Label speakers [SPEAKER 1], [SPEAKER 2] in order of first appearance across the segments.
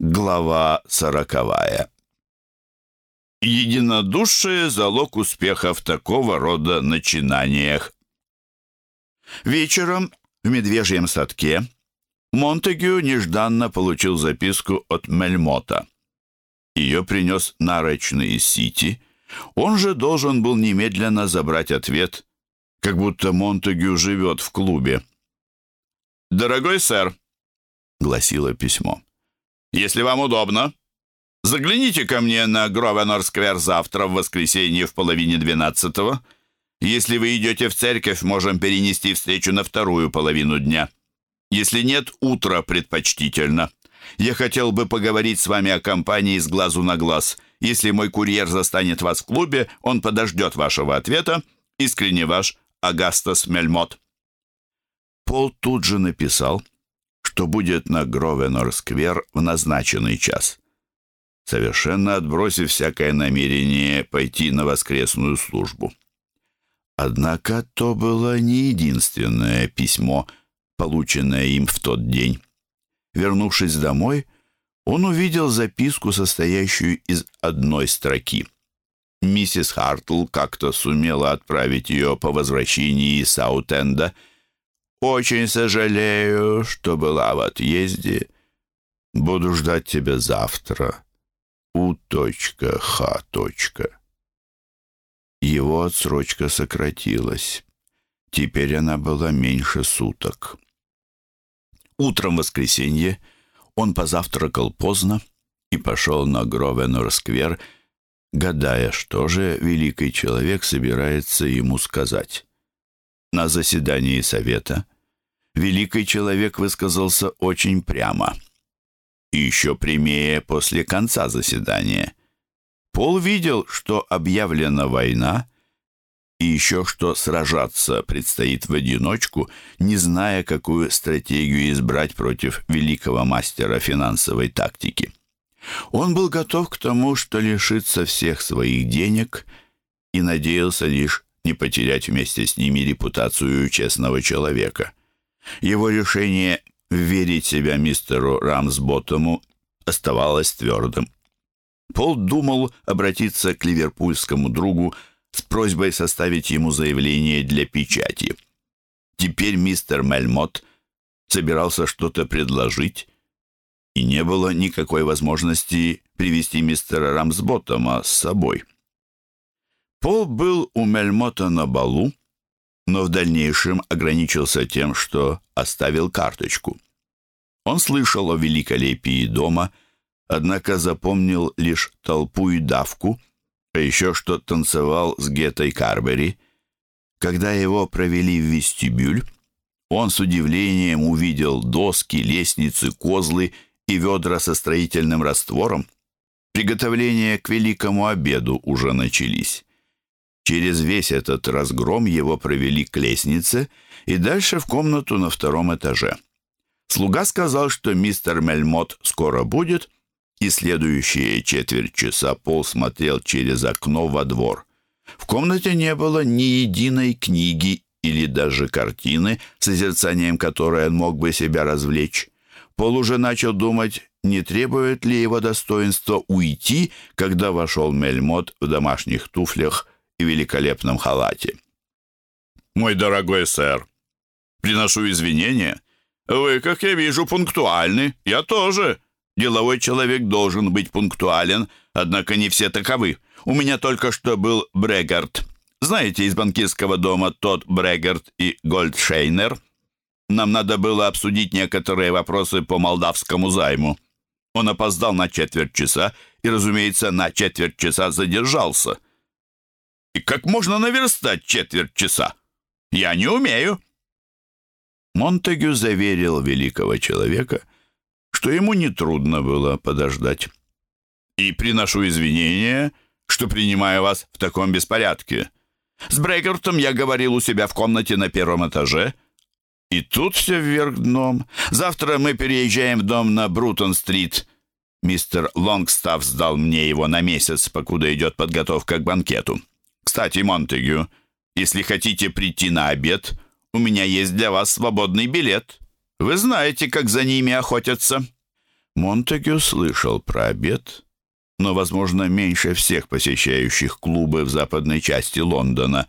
[SPEAKER 1] Глава сороковая. Единодушие – залог успеха в такого рода начинаниях. Вечером в медвежьем садке Монтегю нежданно получил записку от Мельмота. Ее принес нарочный из Сити. Он же должен был немедленно забрать ответ, как будто Монтегю живет в клубе. «Дорогой сэр», — гласило письмо, если вам удобно, загляните ко мне на Гровенор-сквер завтра в воскресенье в половине двенадцатого. Если вы идете в церковь, можем перенести встречу на вторую половину дня. Если нет, утро предпочтительно. Я хотел бы поговорить с вами о компании с глазу на глаз. Если мой курьер застанет вас в клубе, он подождет вашего ответа. Искренне ваш Агастас Мельмот. Пол тут же написал — что будет на Гровенор-сквер в назначенный час. Совершенно отбросив всякое намерение пойти на воскресную службу. Однако то было не единственное письмо, полученное им в тот день. Вернувшись домой, он увидел записку, состоящую из одной строки. Миссис Хартл как-то сумела отправить ее по возвращении из Саутенда — очень сожалею, что была в отъезде. Буду ждать тебя завтра. У.Х. Его отсрочка сократилась. Теперь она была меньше суток. Утром воскресенье он позавтракал поздно и пошел на Гровенор-сквер, гадая, что же великий человек собирается ему сказать. На заседании совета великий человек высказался очень прямо. И еще прямее после конца заседания. Пол видел, что объявлена война, и еще что сражаться предстоит в одиночку, не зная, какую стратегию избрать против великого мастера финансовой тактики. Он был готов к тому, что лишится всех своих денег и надеялся лишь не потерять вместе с ними репутацию честного человека. Его решение верить себя мистеру Рамсботтому оставалось твердым. Пол думал обратиться к ливерпульскому другу с просьбой составить ему заявление для печати. Теперь мистер Мельмот собирался что-то предложить, и не было никакой возможности привести мистера Рамсботтома с собой. Пол был у Мельмота на балу, но в дальнейшем ограничился тем, что оставил карточку. Он слышал о великолепии дома, однако запомнил лишь толпу и давку, а еще что танцевал с Гетой Карбери. Когда его провели в вестибюль, он с удивлением увидел доски, лестницы, козлы и ведра со строительным раствором. Приготовления к великому обеду уже начались. Через весь этот разгром его провели к лестнице и дальше в комнату на втором этаже. Слуга сказал, что мистер Мельмот скоро будет, и следующие четверть часа Пол смотрел через окно во двор. В комнате не было ни единой книги или даже картины, созерцанием которой он мог бы себя развлечь. Пол уже начал думать, не требует ли его достоинства уйти, когда вошел Мельмот в домашних туфлях и великолепном халате. «Мой дорогой сэр, приношу извинения. Вы, как я вижу, пунктуальны. Я тоже. Деловой человек должен быть пунктуален, однако не все таковы. У меня только что был Брегард. Знаете, из банкирского дома тот Брегард и Гольдшейнер. Нам надо было обсудить некоторые вопросы по молдавскому займу. Он опоздал на четверть часа и, разумеется, на четверть часа задержался. И как можно наверстать четверть часа? Я не умею. Монтегю заверил великого человека, что ему нетрудно было подождать. И приношу извинения, что принимаю вас в таком беспорядке. С Брейкертом я говорил у себя в комнате на первом этаже, и тут все вверх дном. Завтра мы переезжаем в дом на Брутон-стрит. Мистер Лонгстафф сдал мне его на месяц, покуда идет подготовка к банкету. Кстати, Монтегю, если хотите прийти на обед, у меня есть для вас свободный билет. Вы знаете, как за ними охотятся». Монтегю слышал про обед, но, возможно, меньше всех посещающих клубы в западной части Лондона.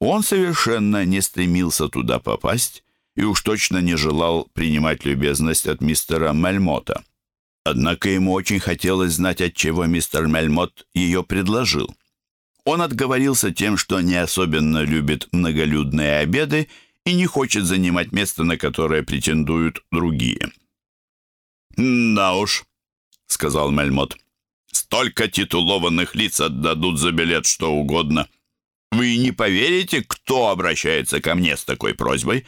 [SPEAKER 1] Он совершенно не стремился туда попасть и уж точно не желал принимать любезность от мистера Мельмота. Однако ему очень хотелось знать, от чего мистер Мельмот ее предложил. Он отговорился тем, что не особенно любит многолюдные обеды и не хочет занимать место, на которое претендуют другие. «Да уж», — сказал Мельмот, — «столько титулованных лиц отдадут за билет что угодно. Вы не поверите, кто обращается ко мне с такой просьбой?»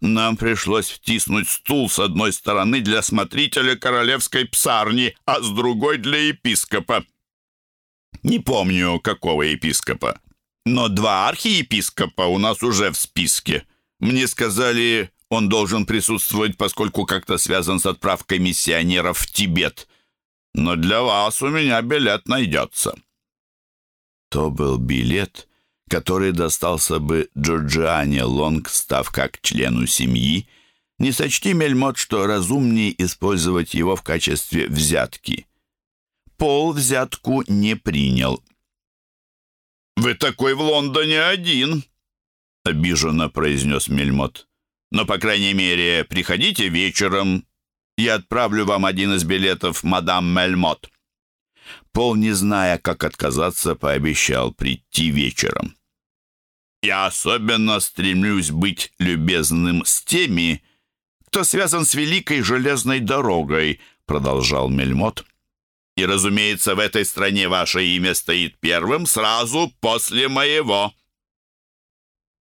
[SPEAKER 1] Нам пришлось втиснуть стул с одной стороны для смотрителя королевской псарни, а с другой для епископа. Не помню, какого епископа, но два архиепископа у нас уже в списке. Мне сказали, он должен присутствовать, поскольку как-то связан с отправкой миссионеров в Тибет. Но для вас у меня билет найдется». То был билет, который достался бы Джорджиане Лонг, став как члену семьи, не сочти Мельмот, что разумнее использовать его в качестве взятки. Пол взятку не принял. «Вы такой в Лондоне один», — обиженно произнес Мельмот. «Но, по крайней мере, приходите вечером. Я отправлю вам один из билетов мадам Мельмот». Пол, не зная, как отказаться, пообещал прийти вечером. Я особенно стремлюсь быть любезным с теми, кто связан с великой железной дорогой, продолжал Мельмот. И, разумеется, в этой стране ваше имя стоит первым сразу после моего.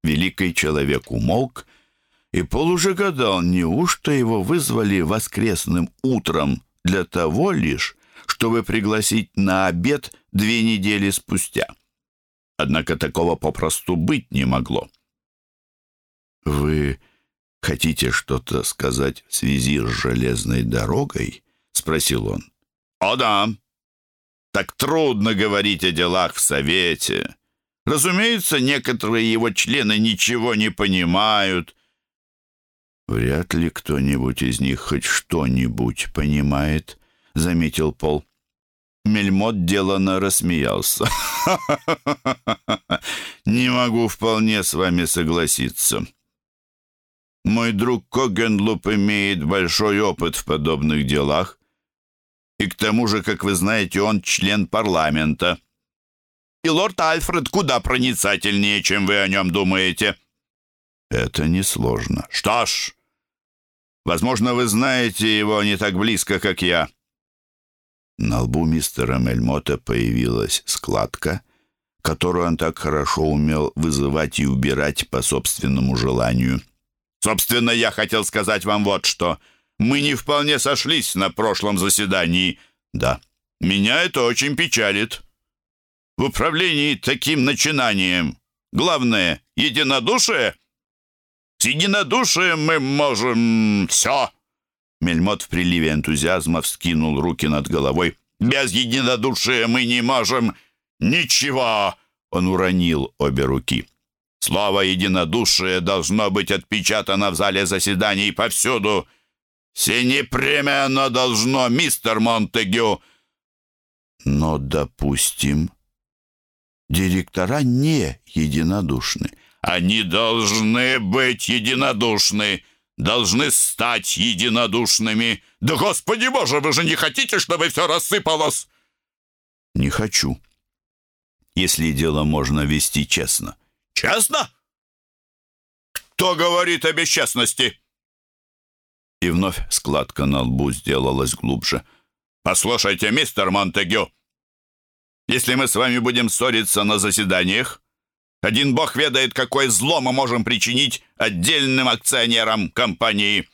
[SPEAKER 1] Великий человек умолк, и Пол уже гадал, неужто его вызвали воскресным утром для того лишь, чтобы пригласить на обед две недели спустя. Однако такого попросту быть не могло. «Вы хотите что-то сказать в связи с железной дорогой?» — спросил он. «О да. Так трудно говорить о делах в Совете. Разумеется, некоторые его члены ничего не понимают». «Вряд ли кто-нибудь из них хоть что-нибудь понимает», — заметил Пол. Мельмот делано рассмеялся. «Не могу вполне с вами согласиться. Мой друг Когенлуп имеет большой опыт в подобных делах, и к тому же, как вы знаете, он член парламента. И лорд Альфред куда проницательнее, чем вы о нем думаете». «Это несложно». «Что ж, возможно, вы знаете его не так близко, как я». На лбу мистера Мельмота появилась складка, которую он так хорошо умел вызывать и убирать по собственному желанию. «Собственно, я хотел сказать вам вот что. Мы не вполне сошлись на прошлом заседании. Да, меня это очень печалит. В управлении таким начинанием главное — единодушие. С единодушием мы можем все». Мельмот в приливе энтузиазма вскинул руки над головой. «Без единодушия мы не можем ничего!» Он уронил обе руки. «Слово «единодушие» должно быть отпечатано в зале заседаний повсюду. Все непременно должно, мистер Монтегю!» «Но, допустим, директора не единодушны». «Они должны быть единодушны!» должны стать единодушными. Да, Господи Боже, вы же не хотите, чтобы все рассыпалось?» «Не хочу. Если дело можно вести честно». «Честно? Кто говорит о бесчестности?» И вновь складка на лбу сделалась глубже. «Послушайте, мистер Монтегю, если мы с вами будем ссориться на заседаниях, один бог ведает, какое зло мы можем причинить отдельным акционерам компании.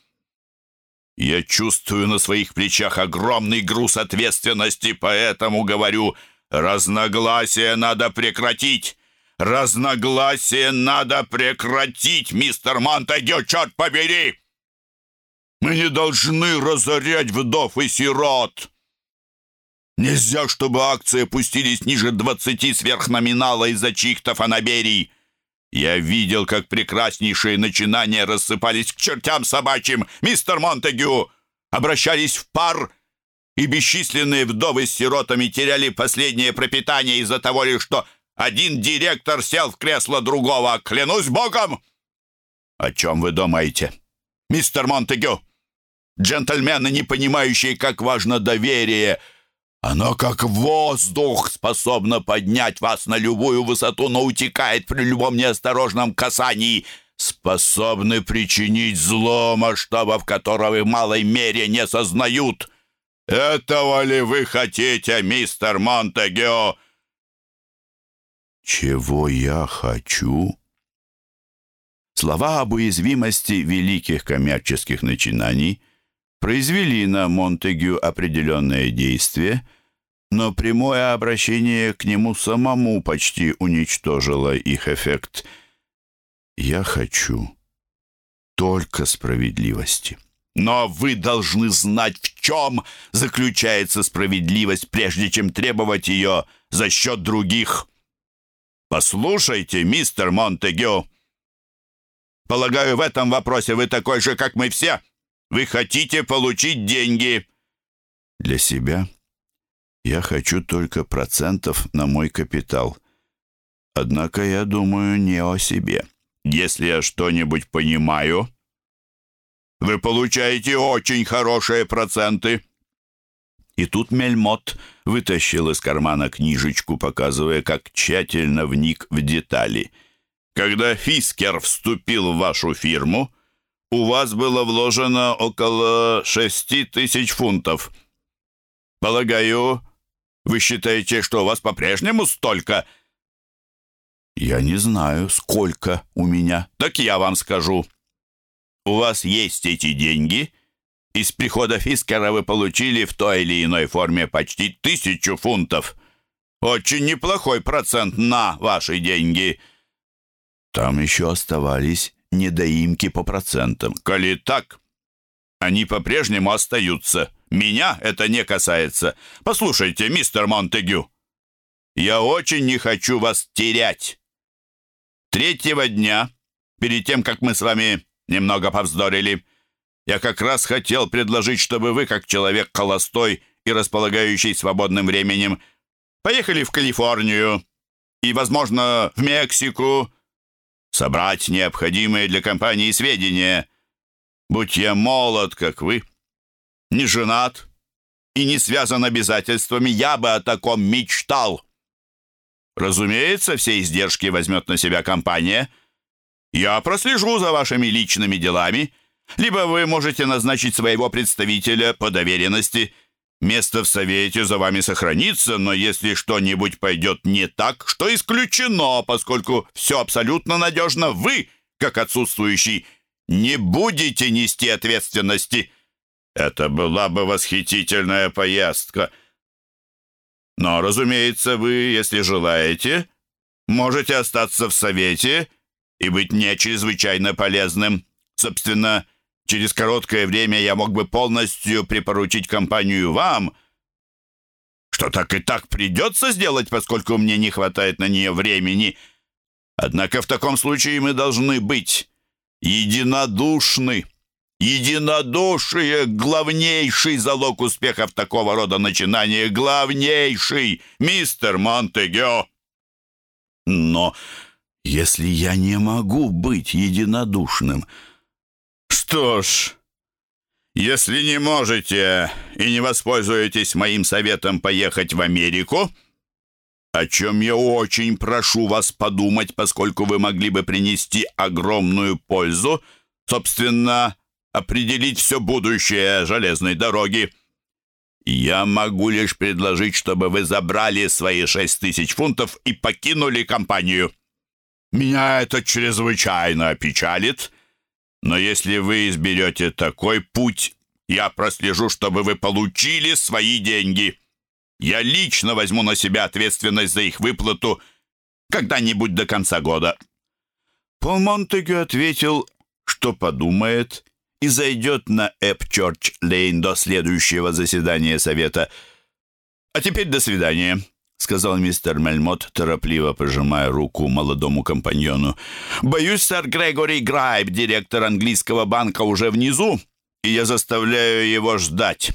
[SPEAKER 1] Я чувствую на своих плечах огромный груз ответственности, поэтому говорю, разногласия надо прекратить. Разногласия надо прекратить, мистер Монтегю, черт побери! Мы не должны разорять вдов и сирот. Нельзя, чтобы акции опустились ниже 20 сверхноминала из-за чьих-то фанаберий. Я видел, как прекраснейшие начинания рассыпались к чертям собачьим. Мистер Монтегю обращались в пар и бесчисленные вдовы с сиротами теряли последнее пропитание из-за того лишь, что один директор сел в кресло другого. Клянусь богом!» «О чем вы думаете, мистер Монтегю? Джентльмены, не понимающие, как важно доверие. Оно как воздух, способно поднять вас на любую высоту, но утекает при любом неосторожном касании» способны причинить зло, масштабов которого в малой мере не сознают. Этого ли вы хотите, мистер Монтегю?» «Чего я хочу?» Слова об уязвимости великих коммерческих начинаний произвели на Монтегю определенное действие, но прямое обращение к нему самому почти уничтожило их эффект – я хочу только справедливости. Но вы должны знать, в чем заключается справедливость, прежде чем требовать ее за счет других. Послушайте, мистер Монтегю. Полагаю, в этом вопросе вы такой же, как мы все. Вы хотите получить деньги. Для себя я хочу только процентов на мой капитал. Однако я думаю не о себе. Если я что-нибудь понимаю, вы получаете очень хорошие проценты». И тут Мельмот вытащил из кармана книжечку, показывая, как тщательно вник в детали. «Когда Фискер вступил в вашу фирму, у вас было вложено около шести тысяч фунтов. Полагаю, вы считаете, что у вас по-прежнему столько?» «Я не знаю, сколько у меня. Так я вам скажу. У вас есть эти деньги. Из прихода Фискера вы получили в той или иной форме почти тысячу фунтов. Очень неплохой процент на ваши деньги». Там еще оставались недоимки по процентам. «Коли так, они по-прежнему остаются. Меня это не касается. Послушайте, мистер Монтегю, я очень не хочу вас терять. Третьего дня, перед тем, как мы с вами немного повздорили, я как раз хотел предложить, чтобы вы, как человек холостой и располагающий свободным временем, поехали в Калифорнию и, возможно, в Мексику, собрать необходимые для компании сведения. Будь я молод, как вы, не женат и не связан обязательствами, я бы о таком мечтал. Разумеется, все издержки возьмет на себя компания. Я прослежу за вашими личными делами. Либо вы можете назначить своего представителя по доверенности. Место в совете за вами сохранится, но если что-нибудь пойдет не так, что исключено, поскольку все абсолютно надежно, вы, как отсутствующий, не будете нести ответственности. Это была бы восхитительная поездка — но, разумеется, вы, если желаете, можете остаться в Совете и быть не чрезвычайно полезным. Собственно, через короткое время я мог бы полностью припоручить компанию вам, что так и так придется сделать, поскольку мне не хватает на нее времени. Однако в таком случае мы должны быть единодушны. Единодушие — главнейший залог успехов такого рода начинания. Главнейший, мистер Монтегё. Но если я не могу быть единодушным... Что ж, если не можете и не воспользуетесь моим советом поехать в Америку, о чем я очень прошу вас подумать, поскольку вы могли бы принести огромную пользу, собственно, определить все будущее железной дороги. Я могу лишь предложить, чтобы вы забрали свои шесть тысяч фунтов и покинули компанию. Меня это чрезвычайно опечалит, но если вы изберете такой путь, я прослежу, чтобы вы получили свои деньги. Я лично возьму на себя ответственность за их выплату когда-нибудь до конца года». Пол Монтегю ответил, что подумает, и зайдет на Эпчорч-Лейн до следующего заседания совета. «А теперь до свидания», — сказал мистер Мельмот, торопливо пожимая руку молодому компаньону. «Боюсь, сэр Грегори Грайб, директор английского банка, уже внизу, и я заставляю его ждать».